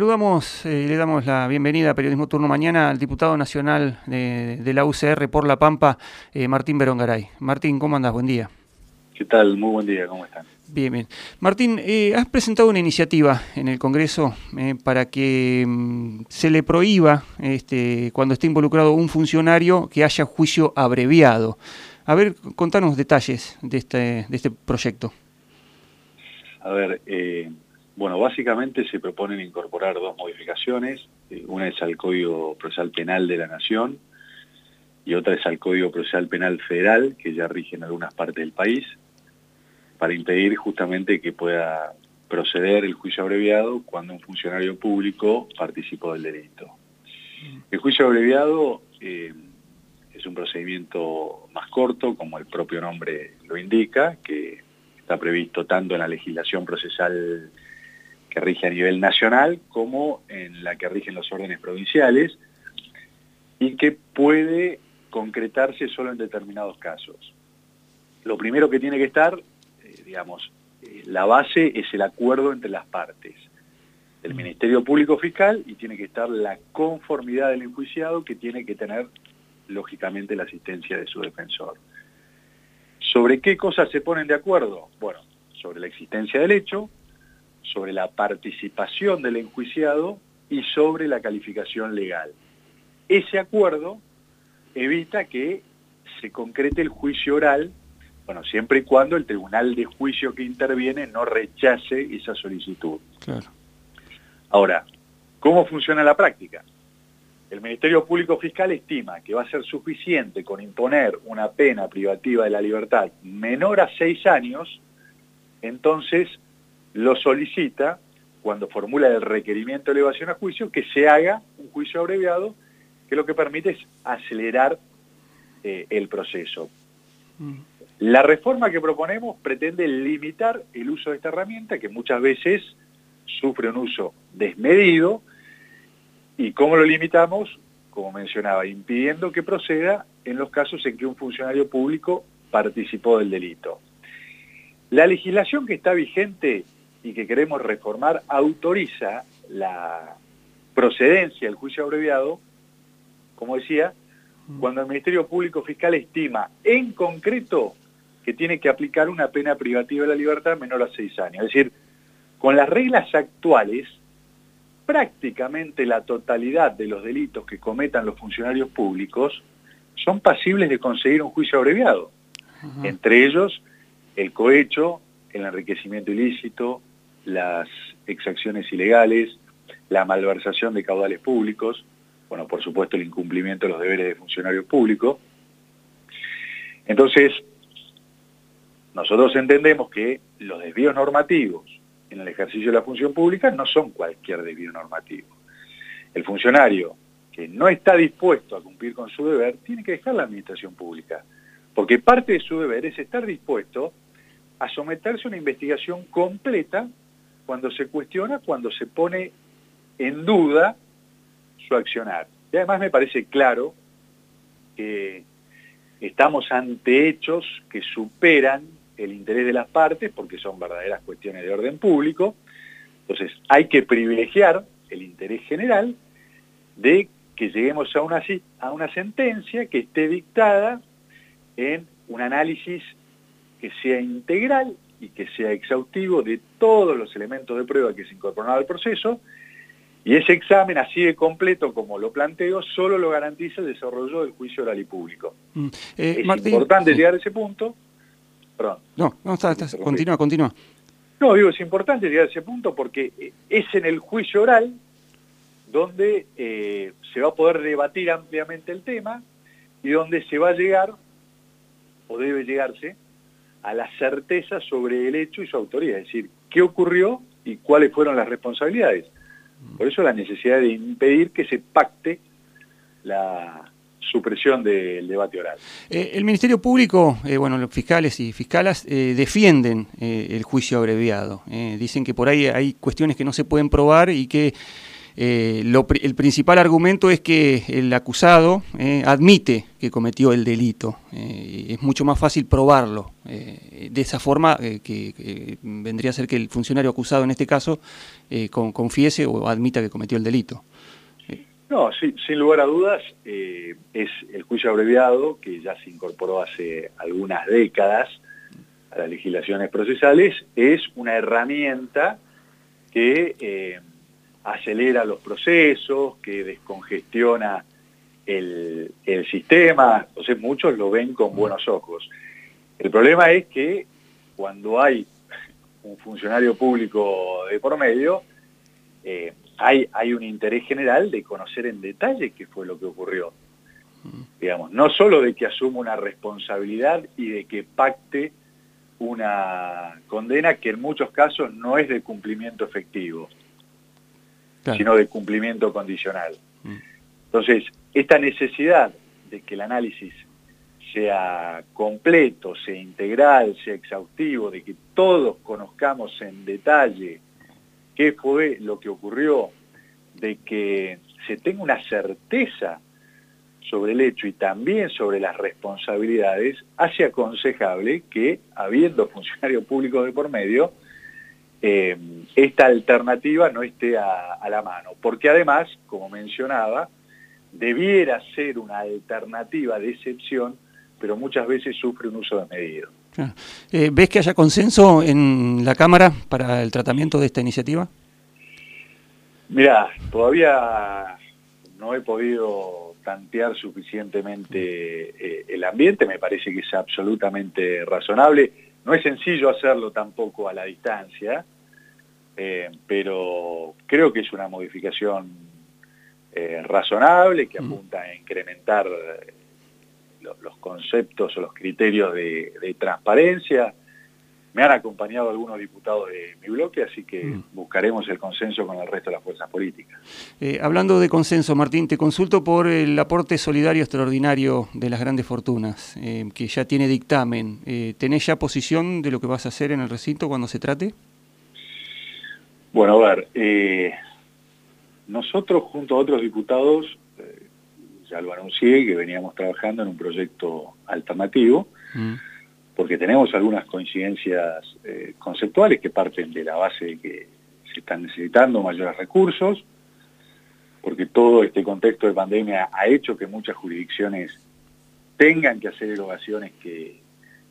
Saludamos y le damos la bienvenida a Periodismo Turno Mañana al diputado nacional de, la UCR por La Pampa, eh, Martín Berongaray. Martín, ¿cómo andas? Buen día. ¿Qué tal? Muy buen día, ¿cómo están? Bien, bien. Martín, eh, has presentado una iniciativa en el Congreso eh, para que mm, se le prohíba, este, cuando esté involucrado un funcionario, que haya juicio abreviado. A ver, contanos detalles de este, de este proyecto. A ver, bueno, básicamente se proponen incorporar dos modificaciones. Eh, una es al Código Procesal Penal de la Nación y otra es al Código Procesal Penal Federal, que ya rige en algunas partes del país, para impedir justamente que pueda proceder el juicio abreviado cuando un funcionario público participó del delito. El juicio abreviado eh, es un procedimiento más corto, como el propio nombre lo indica, que está previsto tanto en la legislación procesal que rige a nivel nacional como en la que rigen los órdenes provinciales y que puede concretarse solo en determinados casos. Lo primero que tiene que estar, eh, digamos, eh, la base es el acuerdo entre las partes del Ministerio Público Fiscal y tiene que estar la conformidad del enjuiciado que tiene que tener, lógicamente, la asistencia de su defensor. ¿Sobre qué cosas se ponen de acuerdo? Bueno, sobre la existencia del hecho, sobre la participación del enjuiciado y sobre la calificación legal. Ese acuerdo evita que se concrete el juicio oral, bueno, siempre y cuando el tribunal de juicio que interviene no rechace esa solicitud. Ahora, ¿cómo funciona la práctica? El Ministerio Público Fiscal estima que va a ser suficiente con imponer una pena privativa de la libertad menor a seis años, entonces lo solicita cuando formula el requerimiento de elevación a juicio que se haga un juicio abreviado que lo que permite es acelerar eh, el proceso. Mm. La reforma que proponemos pretende limitar el uso de esta herramienta que muchas veces sufre un uso desmedido y cómo lo limitamos, como mencionaba, impidiendo que proceda en los casos en que un funcionario público participó del delito. La legislación que está vigente y que queremos reformar autoriza la procedencia del juicio abreviado, como decía, cuando el Ministerio Público Fiscal estima en concreto que tiene que aplicar una pena privativa de la libertad menor a seis años. Es decir, con las reglas actuales, prácticamente la totalidad de los delitos que cometan los funcionarios públicos son pasibles de conseguir un juicio abreviado. Entre ellos, el cohecho, el enriquecimiento ilícito, las exacciones ilegales, la malversación de caudales públicos, bueno, por supuesto el incumplimiento de los deberes de funcionarios públicos. Entonces, nosotros entendemos que los desvíos normativos en el ejercicio de la función pública no son cualquier desvío normativo. El funcionario que no está dispuesto a cumplir con su deber tiene que dejar la administración pública, porque parte de su deber es estar dispuesto a someterse a una investigación completa cuando se cuestiona, cuando se pone en duda su accionar. Y además me parece claro que estamos ante hechos que superan el interés de las partes, porque son verdaderas cuestiones de orden público. Entonces hay que privilegiar el interés general de que lleguemos a una, a una sentencia que esté dictada en un análisis que sea integral y que sea exhaustivo de todos los elementos de prueba que se incorporan al proceso, y ese examen, así de completo como lo planteo, solo lo garantiza el desarrollo del juicio oral y público. Mm. Eh, es importante llegar a ese punto. Perdón. No, no, está, continúa, continúa. No, digo, es importante llegar a ese punto porque es en el juicio oral donde eh, se va a poder debatir ampliamente el tema y donde se va a llegar, o debe llegarse, a la certeza sobre el hecho y su autoría, es decir, qué ocurrió y cuáles fueron las responsabilidades. Por eso la necesidad de impedir que se pacte la supresión del debate oral. Eh, el Ministerio Público, eh, bueno, los fiscales y fiscalas eh, defienden el juicio abreviado. dicen que por ahí hay cuestiones que no se pueden probar y que Eh, el principal argumento es que el acusado eh, admite que cometió el delito. Eh, es mucho más fácil probarlo. de esa forma, que, vendría a ser que el funcionario acusado en este caso confiese o admita que cometió el delito. No, sin lugar a dudas, es el juicio abreviado, que ya se incorporó hace algunas décadas a las legislaciones procesales, es una herramienta que acelera los procesos, que descongestiona el, sistema, entonces muchos lo ven con buenos ojos. El problema es que cuando hay un funcionario público de por medio, eh, hay, hay un interés general de conocer en detalle qué fue lo que ocurrió. Digamos, no solo de que asuma una responsabilidad y de que pacte una condena que en muchos casos no es de cumplimiento efectivo sino de cumplimiento condicional. Mm. Entonces, esta necesidad de que el análisis sea completo, sea integral, sea exhaustivo, de que todos conozcamos en detalle qué fue lo que ocurrió, de que se tenga una certeza sobre el hecho y también sobre las responsabilidades, hace aconsejable que, habiendo funcionarios públicos de por medio, eh, esta alternativa no esté a, la mano. Porque además, como mencionaba, debiera ser una alternativa de excepción, pero muchas veces sufre un uso desmedido. Eh, ¿Ves que haya consenso en la Cámara para el tratamiento de esta iniciativa? Mira, todavía no he podido tantear suficientemente eh, el ambiente, me parece que es absolutamente razonable no es sencillo hacerlo tampoco a la distancia, eh, pero creo que es una modificación eh, razonable que mm. apunta a incrementar eh, los conceptos o los criterios de transparencia, me han acompañado algunos diputados de mi bloque, así que mm. buscaremos el consenso con el resto de las fuerzas políticas. Eh, hablando de consenso, Martín, te consulto por el aporte solidario extraordinario de las grandes fortunas, eh, que ya tiene dictamen. Eh, ¿Tenés ya posición de lo que vas a hacer en el recinto cuando se trate? Bueno, a ver, nosotros junto a otros diputados, ya lo anuncié, que veníamos trabajando en un proyecto alternativo, mm porque tenemos algunas coincidencias eh, conceptuales que parten de la base de que se están necesitando mayores recursos, porque todo este contexto de pandemia ha hecho que muchas jurisdicciones tengan que hacer erogaciones que,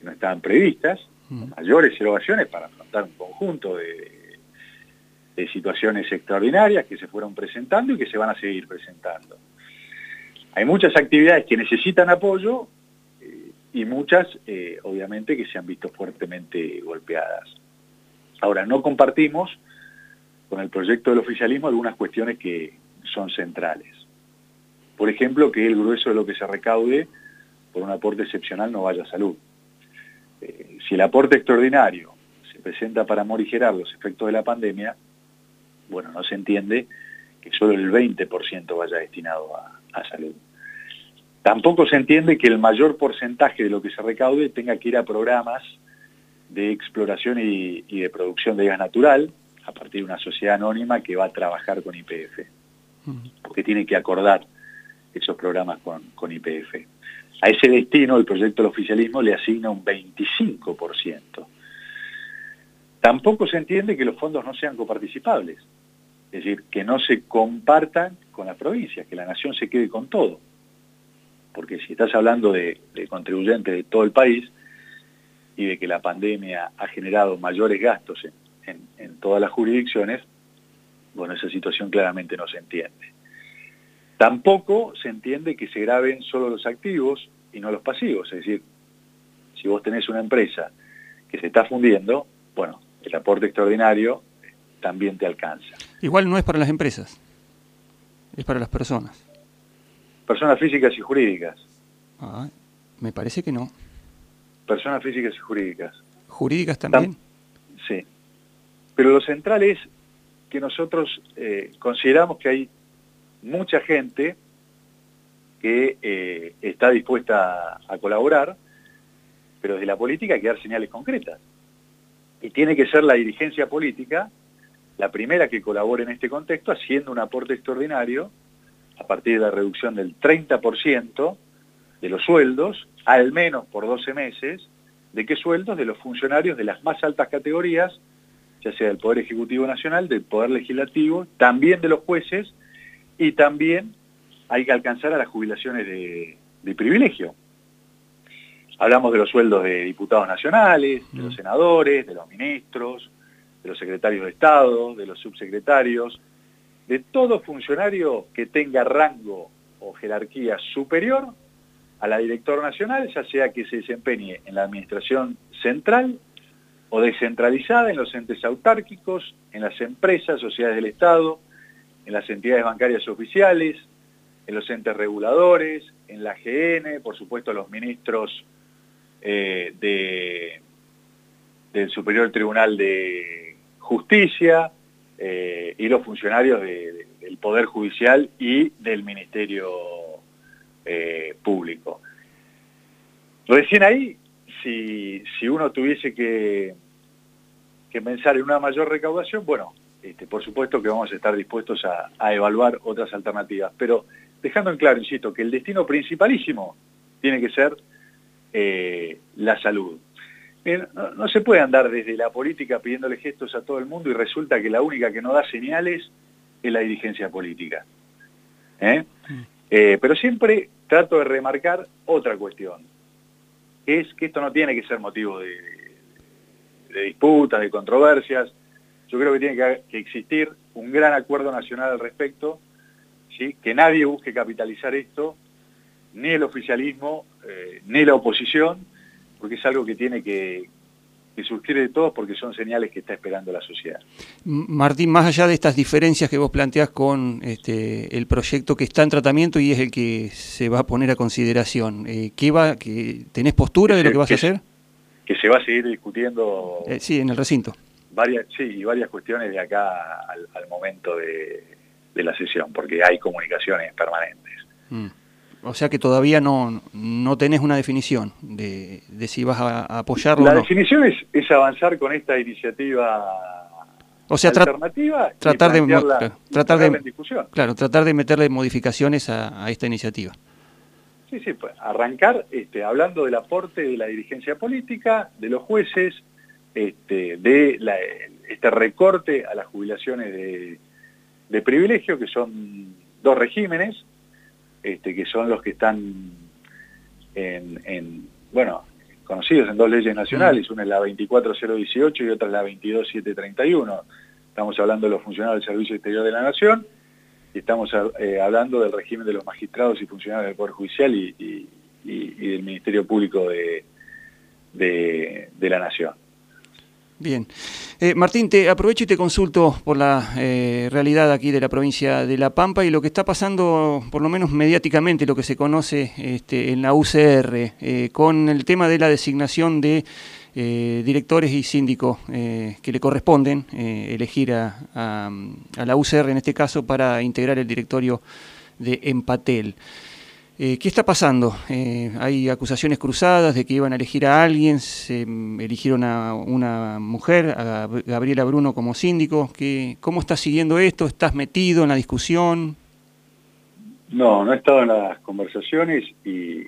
no estaban previstas, mm. mayores erogaciones para afrontar un conjunto de, de situaciones extraordinarias que se fueron presentando y que se van a seguir presentando. Hay muchas actividades que necesitan apoyo y muchas, eh, obviamente, que se han visto fuertemente golpeadas. Ahora, no compartimos con el proyecto del oficialismo algunas cuestiones que son centrales. Por ejemplo, que el grueso de lo que se recaude por un aporte excepcional no vaya a salud. Eh, si el aporte extraordinario se presenta para morigerar los efectos de la pandemia, bueno, no se entiende que solo el 20% vaya destinado a salud. Tampoco se entiende que el mayor porcentaje de lo que se recaude tenga que ir a programas de exploración y, de producción de gas natural a partir de una sociedad anónima que va a trabajar con IPF, porque tiene que acordar esos programas con, con IPF. A ese destino el proyecto del oficialismo le asigna un 25%. Tampoco se entiende que los fondos no sean coparticipables, es decir, que no se compartan con las provincias, que la nación se quede con todo porque si estás hablando de, contribuyentes de todo el país y de que la pandemia ha generado mayores gastos en, todas las jurisdicciones, bueno, esa situación claramente no se entiende. Tampoco se entiende que se graben solo los activos y no los pasivos, es decir, si vos tenés una empresa que se está fundiendo, bueno, el aporte extraordinario también te alcanza. Igual no es para las empresas, es para las personas personas físicas y jurídicas. Ah, me parece que no. Personas físicas y jurídicas. ¿Jurídicas también? sí. Pero lo central es que nosotros eh, consideramos que hay mucha gente que eh, está dispuesta a, colaborar, pero desde la política hay que dar señales concretas. Y tiene que ser la dirigencia política la primera que colabore en este contexto haciendo un aporte extraordinario a partir de la reducción del 30% de los sueldos, al menos por 12 meses, de qué sueldos de los funcionarios de las más altas categorías, ya sea del Poder Ejecutivo Nacional, del Poder Legislativo, también de los jueces, y también hay que alcanzar a las jubilaciones de, privilegio. Hablamos de los sueldos de diputados nacionales, de los senadores, de los ministros, de los secretarios de Estado, de los subsecretarios, de todo funcionario que tenga rango o jerarquía superior a la directora nacional, ya sea que se desempeñe en la administración central o descentralizada, en los entes autárquicos, en las empresas, sociedades del Estado, en las entidades bancarias oficiales, en los entes reguladores, en la GN, por supuesto los ministros eh, del Superior Tribunal de Justicia eh, y los funcionarios del Poder Judicial y del Ministerio eh, Público. Recién ahí, si, uno tuviese que, que pensar en una mayor recaudación, bueno, este, por supuesto que vamos a estar dispuestos a, evaluar otras alternativas, pero dejando en claro, insisto, que el destino principalísimo tiene que ser eh, la salud. No, se puede andar desde la política pidiéndole gestos a todo el mundo y resulta que la única que no da señales es la dirigencia política. ¿eh? Mm. Eh, pero siempre trato de remarcar otra cuestión, que es que esto no tiene que ser motivo de, de disputas, de controversias, yo creo que tiene que, existir un gran acuerdo nacional al respecto, ¿sí? que nadie busque capitalizar esto, ni el oficialismo, eh, ni la oposición, porque es algo que tiene que, surgir de todos porque son señales que está esperando la sociedad. Martín, más allá de estas diferencias que vos planteás con este, el proyecto que está en tratamiento y es el que se va a poner a consideración, eh, ¿qué va, que, ¿tenés postura de lo que vas a hacer? Que se va a seguir discutiendo. Eh, sí, en el recinto varias, sí, varias cuestiones de acá al, momento de, la sesión, porque hay comunicaciones permanentes. Mm. O sea que todavía no, no tenés una definición de, si vas a, apoyarlo La o no. definición es, es avanzar con esta iniciativa o sea, alternativa tratar de tratar de discusión. claro tratar de meterle modificaciones a, esta iniciativa sí sí pues arrancar este, hablando del aporte de la dirigencia política de los jueces este, de este recorte a las jubilaciones de, privilegio, que son dos regímenes, este, que son los que están en, bueno, conocidos en dos leyes nacionales, mm. una es la 24018 y otra es la 22731. Estamos hablando de los funcionarios del Servicio Exterior de la Nación y estamos eh, hablando del régimen de los magistrados y funcionarios del Poder Judicial y, del Ministerio Público de, de la Nación. Bien. Eh, Martín, te aprovecho y te consulto por la eh, realidad aquí de la provincia de La Pampa y lo que está pasando, por lo menos mediáticamente, lo que se conoce este, en la UCR, eh, con el tema de la designación de directores y síndicos que le corresponden elegir a, a la UCR, en este caso, para integrar el directorio de Empatel. Eh, ¿Qué está pasando? Eh, hay acusaciones cruzadas de que iban a elegir a alguien, se eligieron a una mujer, a Gabriela Bruno como síndico. ¿Qué, ¿Cómo estás siguiendo esto? ¿Estás metido en la discusión? No, no he estado en las conversaciones y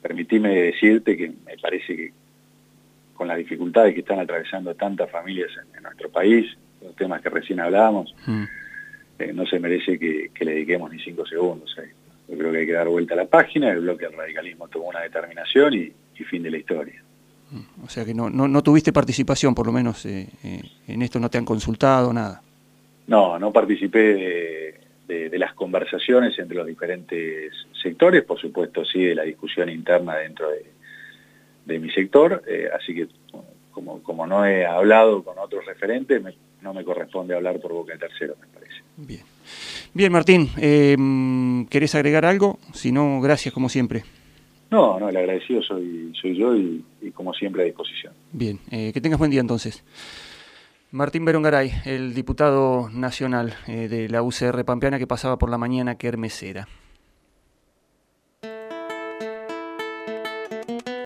permitime decirte que me parece que con las dificultades que están atravesando tantas familias en, nuestro país, los temas que recién hablábamos, mm. eh, no se merece que, le dediquemos ni cinco segundos a esto. Yo creo que hay que dar vuelta a la página, el bloque del radicalismo tomó una determinación y, fin de la historia. Mm, o sea que no, no, tuviste participación, por lo menos eh, eh, en esto no te han consultado, nada. No, no participé de, las conversaciones entre los diferentes sectores, por supuesto sí de la discusión interna dentro de, mi sector, eh, así que como, como no he hablado con otros referentes, no me corresponde hablar por boca de tercero, me parece. Bien. Bien, Martín, eh, ¿querés agregar algo? Si no, gracias como siempre. No, no, el agradecido soy, soy yo y, como siempre a disposición. Bien, eh, que tengas buen día entonces. Martín Berongaray, el diputado nacional eh, de la UCR Pampeana que pasaba por la mañana que Hermesera.